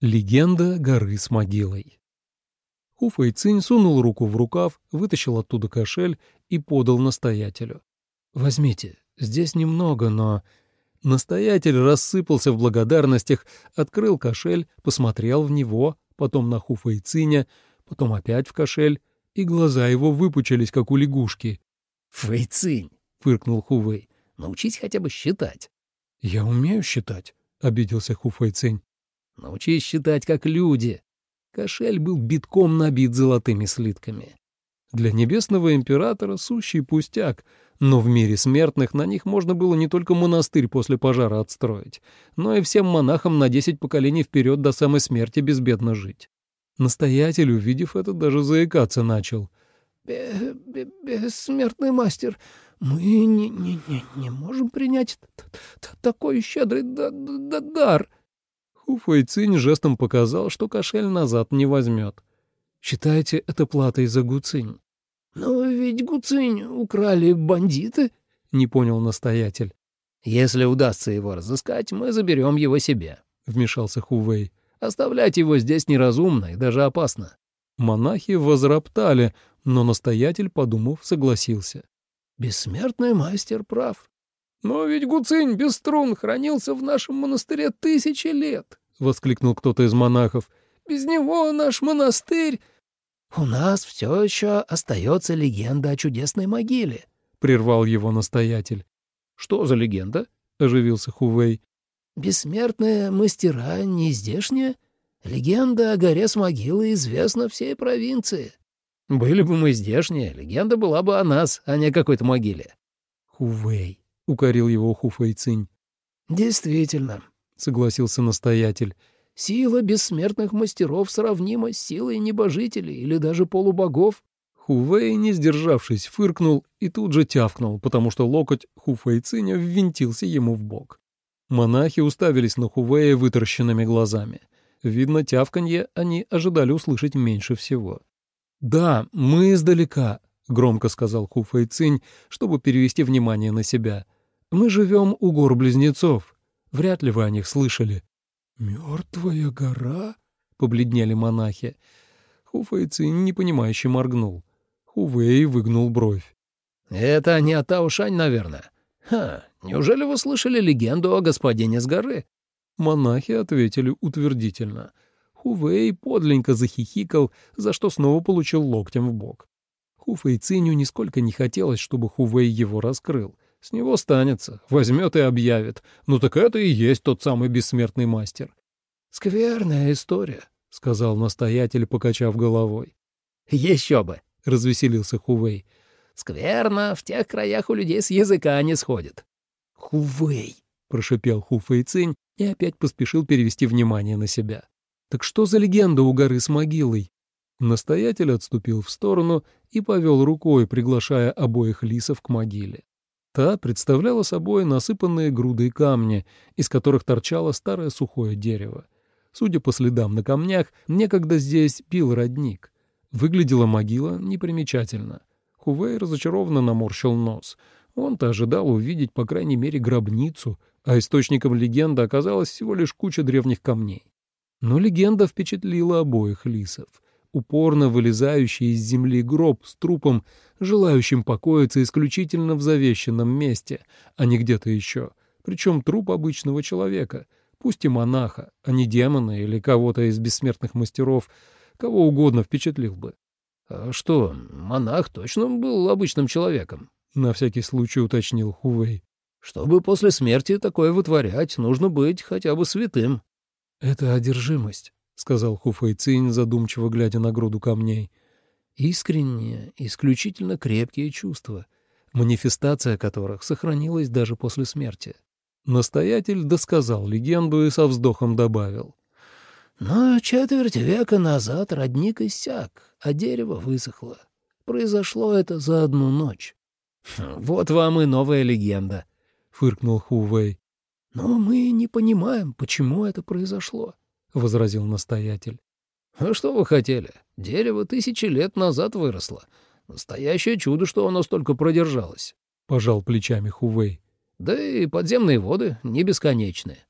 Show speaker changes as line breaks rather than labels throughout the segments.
Легенда горы с могилой. Хуфа Цинь сунул руку в рукав, вытащил оттуда кошель и подал настоятелю. «Возьмите, здесь немного, но...» Настоятель рассыпался в благодарностях, открыл кошель, посмотрел в него, потом на Хуфа Циня, потом опять в кошель, и глаза его выпучились, как у лягушки.
«Фэйцинь!» — фыркнул Хувей. «Научись хотя бы считать».
«Я умею считать», — обиделся Хуфэй Цинь.
Научись считать как люди. Кошель был битком набит золотыми слитками.
Для небесного императора сущий пустяк, но в мире смертных на них можно было не только монастырь после пожара отстроить, но и всем монахам на десять поколений вперед до самой смерти безбедно жить. Настоятель, увидев это, даже заикаться начал.
«Бессмертный мастер, мы не, не, не, не можем принять такой щедрый дар».
Уфа Цинь жестом показал, что кошель назад не возьмет. «Считайте это платой за Гуцинь».
«Но ведь Гуцинь украли бандиты», —
не понял настоятель.
«Если удастся его разыскать, мы заберем его себе», — вмешался Хувей. «Оставлять его здесь неразумно и даже опасно».
Монахи возроптали, но настоятель, подумав, согласился.
«Бессмертный мастер прав.
«Но ведь Гуцинь без струн хранился в нашем монастыре тысячи лет!»
— воскликнул кто-то из монахов.
«Без него наш монастырь...»
«У нас все еще остается легенда о чудесной могиле», —
прервал его настоятель.
«Что за легенда?» — оживился Хувей.
«Бессмертные мастера не здешние. Легенда о горе с могилой известна всей провинции».
«Были бы мы здешние, легенда была бы о нас, а не о какой-то могиле».
«Хувей, — укорил его Хуфэйцинь.
«Действительно», — согласился настоятель, — «сила бессмертных мастеров сравнима с силой небожителей или даже полубогов».
Хувей, не сдержавшись, фыркнул и тут же тявкнул, потому что локоть Хуфэйциня ввинтился ему в бок. Монахи уставились на Хувея вытаращенными глазами. Видно, тявканье они ожидали услышать меньше всего. «Да, мы издалека», — громко сказал Хуфэйцинь, чтобы перевести внимание на себя — мы живем у гор-близнецов. Вряд ли вы о них слышали».
«Мертвая гора?»
— побледнели монахи. Хуфэйцин непонимающе моргнул. Хувей выгнул бровь.
«Это не Атаушань, наверное. Ха, неужели вы слышали легенду о господине с горы?»
Монахи ответили утвердительно. Хувей подленько захихикал, за что снова получил локтем в бок. Хуфэйциню нисколько не хотелось, чтобы Хувей его раскрыл — с него станется, возьмет и объявит. Ну так это и есть тот самый бессмертный мастер.
«Скверная история», — сказал настоятель, покачав головой.
«Еще бы», —
развеселился Хувей.
«Скверно, в тех краях у людей с языка не сходит».
«Хувей», —
прошипел Хуфэй Цинь и опять поспешил перевести внимание на себя. «Так что за легенда у горы с могилой?» Настоятель отступил в сторону и повел рукой, приглашая обоих лисов к могиле. Та представляла собой насыпанные грудой камни, из которых торчало старое сухое дерево. Судя по следам на камнях, некогда здесь пил родник. Выглядела могила непримечательно. Хувей разочарованно наморщил нос. Он-то ожидал увидеть, по крайней мере, гробницу, а источником легенды оказалась всего лишь куча древних камней. Но легенда впечатлила обоих лисов — упорно вылезающий из земли гроб с трупом, желающим покоиться исключительно в завещанном месте, а не где-то еще. Причем труп обычного человека, пусть и монаха, а не демона или кого-то из бессмертных мастеров, кого угодно впечатлил бы.
«А что, монах точно был обычным человеком?»
— на всякий случай уточнил Хувей.
«Чтобы после смерти такое вытворять, нужно быть хотя бы святым».
«Это одержимость», — сказал Хуфэйцинь, задумчиво глядя на груду камней. «Искренние, исключительно крепкие чувства, манифестация которых сохранилась даже после смерти». Настоятель досказал легенду и со вздохом добавил.
«Но четверть века назад родник иссяк, а дерево высохло. Произошло это за одну ночь».
«Хм, «Вот вам и новая легенда», — фыркнул Хувей.
«Но мы не понимаем, почему это произошло».
— возразил настоятель.
«А что вы хотели? Дерево тысячи лет назад выросло. Настоящее чудо, что оно столько продержалось», —
пожал плечами Хувей.
«Да и подземные воды не бесконечные».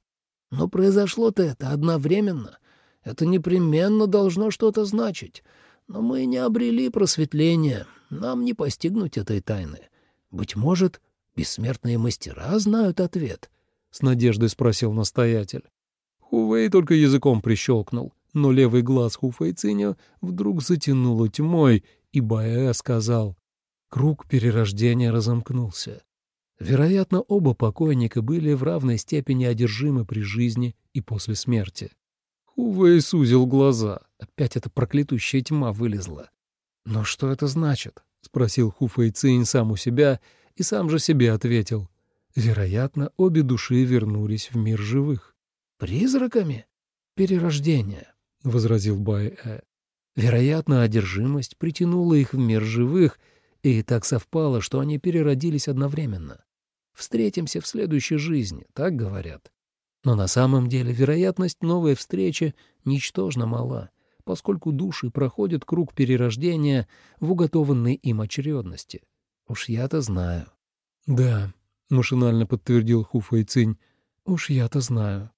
«Но произошло-то это одновременно. Это непременно должно что-то значить. Но мы не обрели просветления, нам не постигнуть этой тайны. Быть может, бессмертные мастера знают ответ?» — с надеждой спросил настоятель.
Хувей только языком прищелкнул, но левый глаз Хуфейциня вдруг затянуло тьмой, и Баэ сказал, круг перерождения разомкнулся. Вероятно, оба покойника были в равной степени одержимы при жизни и после смерти. Хувей сузил глаза. Опять эта проклятущая тьма вылезла. «Но что это значит?» — спросил Хуфэй Цинь сам у себя и сам же себе ответил. «Вероятно, обе души вернулись в мир живых».
«Призраками?»
«Перерождение», — возразил Бай-Э. «Вероятно, одержимость притянула их в мир живых, и так совпало, что они переродились одновременно. Встретимся в следующей жизни, так говорят. Но на самом деле вероятность новой встречи ничтожно мала, поскольку души проходят круг перерождения в уготованной им очередности. Уж я-то знаю. — Да, — машинально подтвердил Хуфа Цинь, — уж я-то знаю.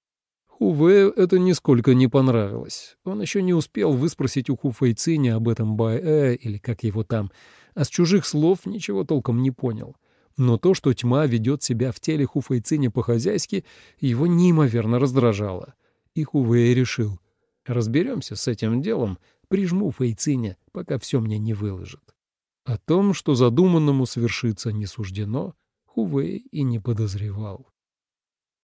Хуве это нисколько не понравилось. Он еще не успел выспросить у Хуфа Циня об этом Баэ, или как его там, а с чужих слов ничего толком не понял. Но то, что тьма ведет себя в теле Хуфайциня по-хозяйски, его неимоверно раздражало. И Хувей решил, разберемся с этим делом, прижму Фейциня, пока все мне не выложит. О том, что задуманному свершиться не суждено, Хувей и не подозревал.